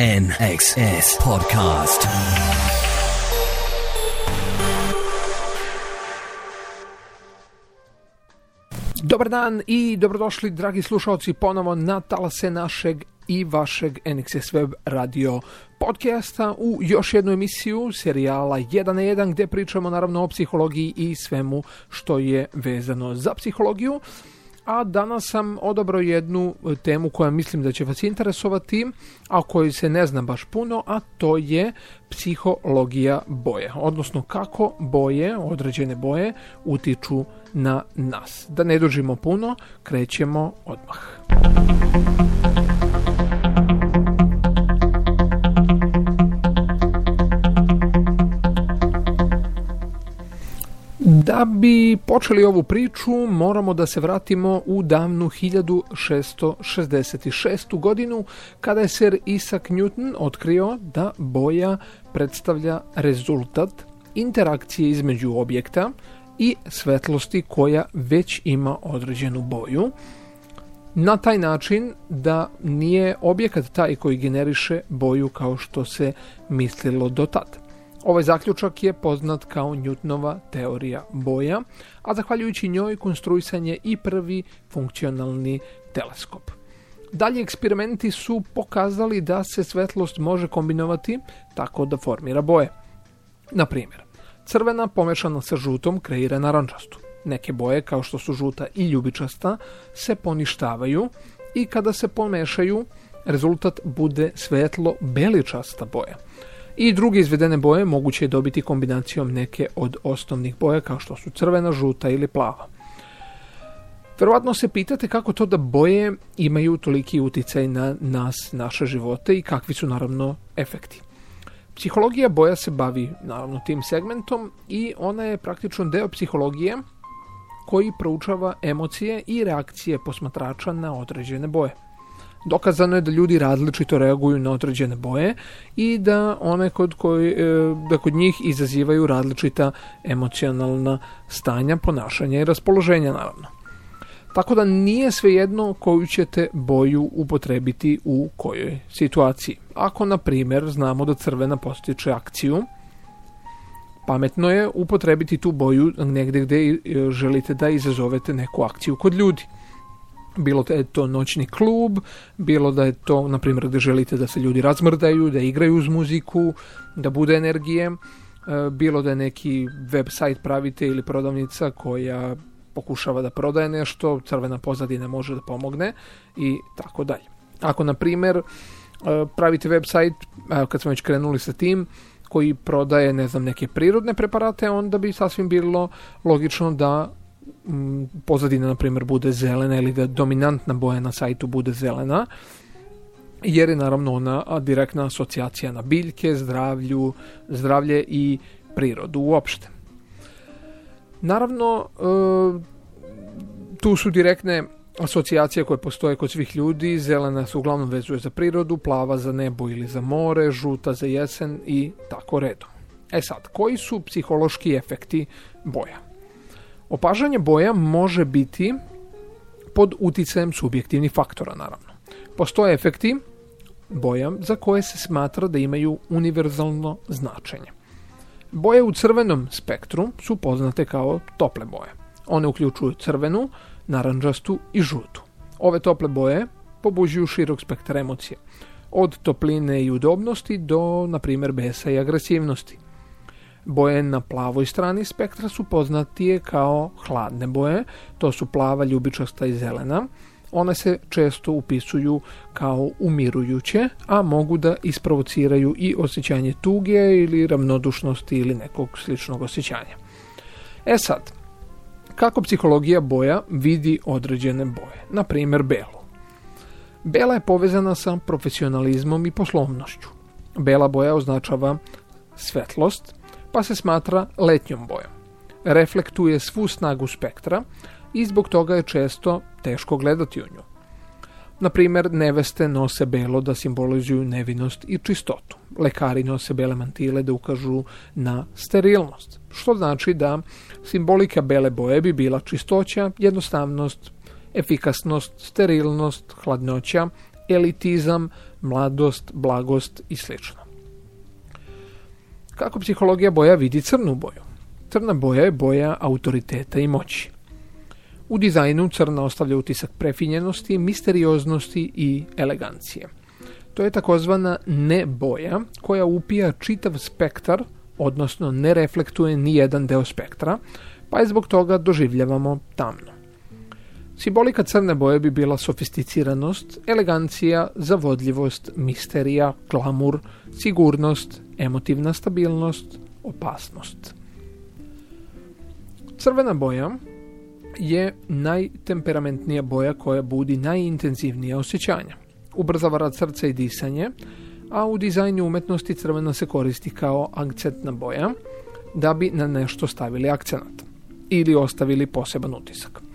NXS Podcast. Dobar dan i dobrodošli dragi slušalci ponovo na talase našeg i vašeg NXS Web radio podcasta u još jednu emisiju serijala 1 na 1 gdje pričamo naravno o psihologiji i svemu što je vezano za psihologiju a danas sam odabrao jednu e, temu koja mislim da će vas interesovati, a o kojoj se ne zna baš puno, a to je psihologija boje, odnosno kako boje, određene boje, utiču na nas. Da ne dužimo puno, krećemo odmah. Da bi počeli ovu priču, moramo da se vratimo u davnu 1666. godinu, kada je Sir Isaac Newton otkrio da boja predstavlja rezultat interakcije između objekta i svetlosti koja već ima određenu boju, na taj način da nije objekat taj koji generiše boju kao što se mislilo do tada. Ovaj zaključak je poznat kao Newtonova teorija boja, a zahvaljujući njoj konstruisan je i prvi funkcionalni teleskop. Dalje eksperimenti su pokazali da se svetlost može kombinovati tako da formira boje. Na primjer, crvena pomešana sa žutom kreira narančastu. Neke boje, kao što su žuta i ljubičasta, se poništavaju i kada se pomešaju, rezultat bude svetlo beličasta boja. I druge izvedene boje moguće je dobiti kombinacijom neke od osnovnih boja kao što su crvena, žuta ili plava. Verovatno se pitate kako to da boje imaju toliki utjecaj na nas, naše živote i kakvi su naravno efekti. Psihologija boja se bavi naravno tim segmentom i ona je praktično deo psihologije koji proučava emocije i reakcije posmatrača na određene boje. Dokazano je da ljudi različito reaguju na određene boje i da one kod, koji, e, da kod njih izazivaju različita emocionalna stanja, ponašanja i raspoloženja naravno. Tako da nije svejedno koju ćete boju upotrebiti u kojoj situaciji. Ako, na primjer, znamo da crvena postiče akciju, pametno je upotrebiti tu boju negdje gdje e, želite da izazovete neku akciju kod ljudi bilo da je to noćni klub, bilo da je to, na primjer, gdje želite da se ljudi razmrdaju, da igraju uz muziku, da bude energije, e, bilo da je neki web sajt pravite ili prodavnica koja pokušava da prodaje nešto, crvena pozadina može da pomogne i tako dalje. Ako, na primjer, e, pravite web sajt, kad smo već krenuli sa tim, koji prodaje, ne znam, neke prirodne preparate, onda bi sasvim bilo logično da pozadina na primjer bude zelena ili da dominantna boja na sajtu bude zelena jer je naravno ona direktna asocijacija na biljke, zdravlju, zdravlje i prirodu uopšte. Naravno, e, tu su direktne asocijacije koje postoje kod svih ljudi, zelena se uglavnom vezuje za prirodu, plava za nebo ili za more, žuta za jesen i tako redom. E sad, koji su psihološki efekti boja? Opažanje boja može biti pod utjecajem subjektivnih faktora, naravno. Postoje efekti boja za koje se smatra da imaju univerzalno značenje. Boje u crvenom spektru su poznate kao tople boje. One uključuju crvenu, naranđastu i žutu. Ove tople boje pobuđuju širok spektar emocije, od topline i udobnosti do, na primjer, besa i agresivnosti. Boje na plavoj strani spektra su poznatije kao hladne boje, to su plava, ljubičasta i zelena. One se često upisuju kao umirujuće, a mogu da isprovociraju i osjećanje tuge ili ravnodušnosti ili nekog sličnog osjećanja. E sad, kako psihologija boja vidi određene boje, na primjer belu. Bela je povezana sa profesionalizmom i poslovnošću. Bela boja označava svetlost, pa se smatra letnjom bojom. Reflektuje svu snagu spektra i zbog toga je često teško gledati u nju. Na primjer, neveste nose belo da simbolizuju nevinost i čistotu. Lekari nose bele mantile da ukažu na sterilnost, što znači da simbolika bele boje bi bila čistoća, jednostavnost, efikasnost, sterilnost, hladnoća, elitizam, mladost, blagost i sl. Kako psihologija boja vidi crnu boju? Crna boja je boja autoriteta i moći. U dizajnu crna ostavlja utisak prefinjenosti, misterioznosti i elegancije. To je takozvana ne boja koja upija čitav spektar, odnosno ne reflektuje ni jedan deo spektra, pa je zbog toga doživljavamo tamno. Simbolika crne boje bi bila sofisticiranost, elegancija, zavodljivost, misterija, klamur, sigurnost, emotivna stabilnost, opasnost. Crvena boja je najtemperamentnija boja koja budi najintenzivnije osjećanja. Ubrzava rad srca i disanje, a u dizajnu umetnosti crvena se koristi kao akcentna boja da bi na nešto stavili akcenat ili ostavili poseban utisak.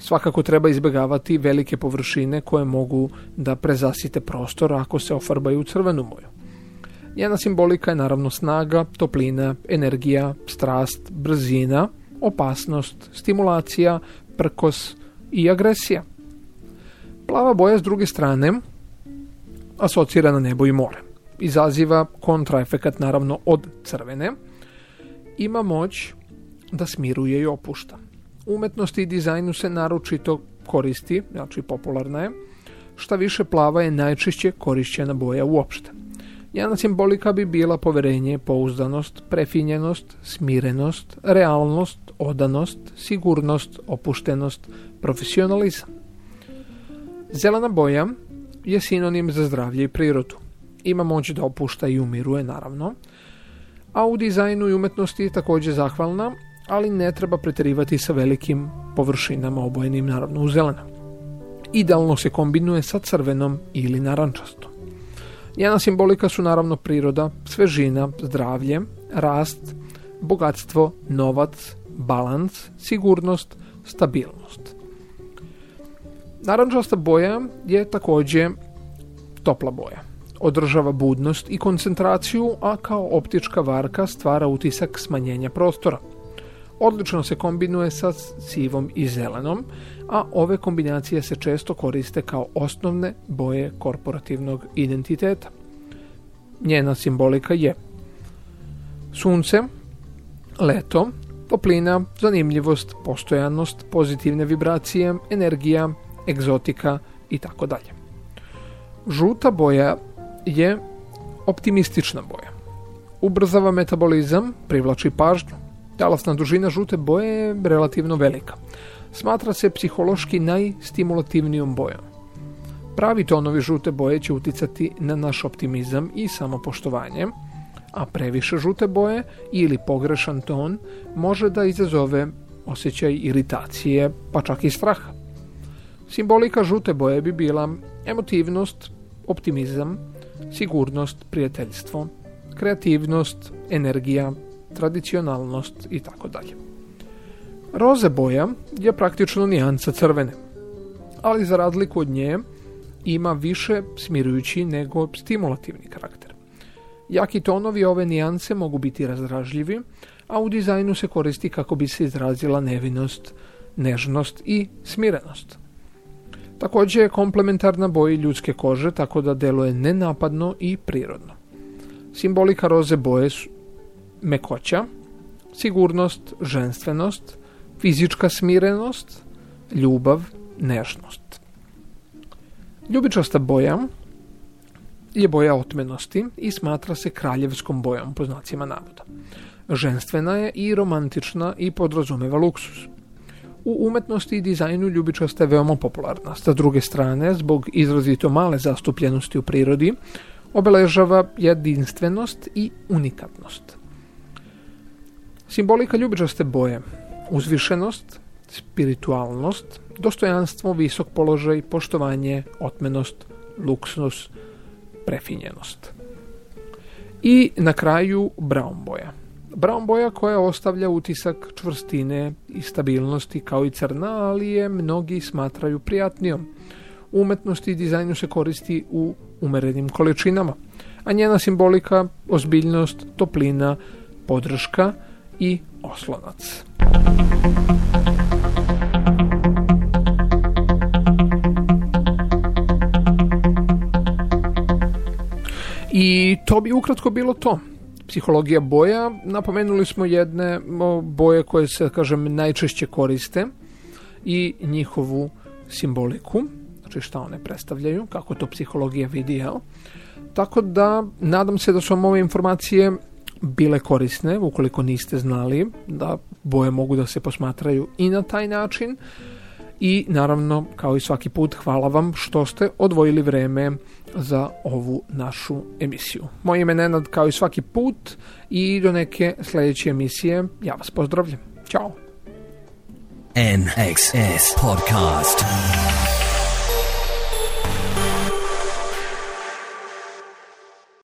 Svakako treba izbjegavati velike površine koje mogu da prezasite prostor ako se ofarbaju u crvenu boju. Njena simbolika je naravno snaga, toplina, energija, strast, brzina, opasnost, stimulacija, prkos i agresija. Plava boja s druge strane asocira na nebo i more. Izaziva kontraefekat naravno od crvene. Ima moć da smiruje i opušta. Umetnosti i dizajnu se naročito koristi, znači popularna je, šta više plava je najčešće korišćena boja uopšte. Njena simbolika bi bila poverenje, pouzdanost, prefinjenost, smirenost, realnost, odanost, sigurnost, opuštenost, profesionalizam. Zelena boja je sinonim za zdravlje i prirodu. Ima moć da opušta i umiruje, naravno, a u dizajnu i umetnosti je također zahvalna, ali ne treba pretjerivati sa velikim površinama obojenim naravno u zeleno. Idealno se kombinuje sa crvenom ili narančastom. Njena simbolika su naravno priroda, svežina, zdravlje, rast, bogatstvo, novac, balans, sigurnost, stabilnost. Narančasta boja je također topla boja. Održava budnost i koncentraciju, a kao optička varka stvara utisak smanjenja prostora. Odlično se kombinuje sa sivom i zelenom, a ove kombinacije se često koriste kao osnovne boje korporativnog identiteta. Njena simbolika je sunce, leto, toplina, zanimljivost, postojanost, pozitivne vibracije, energija, egzotika i tako dalje. Žuta boja je optimistična boja. Ubrzava metabolizam, privlači pažnju, Talasna dužina žute boje je relativno velika. Smatra se psihološki najstimulativnijom bojom. Pravi tonovi žute boje će uticati na naš optimizam i samopoštovanje, a previše žute boje ili pogrešan ton može da izazove osjećaj iritacije, pa čak i straha. Simbolika žute boje bi bila emotivnost, optimizam, sigurnost, prijateljstvo, kreativnost, energija, tradicionalnost i tako dalje. Roze boja je praktično nijanca crvene, ali za razliku od nje ima više smirujući nego stimulativni karakter. Jaki tonovi ove nijance mogu biti razdražljivi, a u dizajnu se koristi kako bi se izrazila nevinost, nežnost i smirenost. Također je komplementarna boji ljudske kože, tako da deluje nenapadno i prirodno. Simbolika roze boje mekoća, sigurnost, ženstvenost, fizička smirenost, ljubav, nežnost. Ljubičasta boja je boja otmenosti i smatra se kraljevskom bojom po znacima navoda. Ženstvena je i romantična i podrazumeva luksus. U umetnosti i dizajnu ljubičasta je veoma popularna. Sa druge strane, zbog izrazito male zastupljenosti u prirodi, obeležava jedinstvenost i unikatnost. Simbolika ljubičaste boje, uzvišenost, spiritualnost, dostojanstvo, visok položaj, poštovanje, otmenost, luksnost, prefinjenost. I na kraju brown boja. Brown boja koja ostavlja utisak čvrstine i stabilnosti kao i crna, ali je mnogi smatraju prijatnijom. U umetnosti i dizajnu se koristi u umerenim količinama, a njena simbolika, ozbiljnost, toplina, podrška, i oslonac. I to bi ukratko bilo to. Psihologija boja, napomenuli smo jedne boje koje se, kažem, najčešće koriste i njihovu simboliku, znači šta one predstavljaju, kako to psihologija vidi, jel? Tako da, nadam se da su vam ove informacije bile korisne, ukoliko niste znali da boje mogu da se posmatraju i na taj način. I naravno, kao i svaki put, hvala vam što ste odvojili vreme za ovu našu emisiju. Moje ime Nenad kao i svaki put i do neke sljedeće emisije. Ja vas pozdravljam. Ćao. NXS Podcast.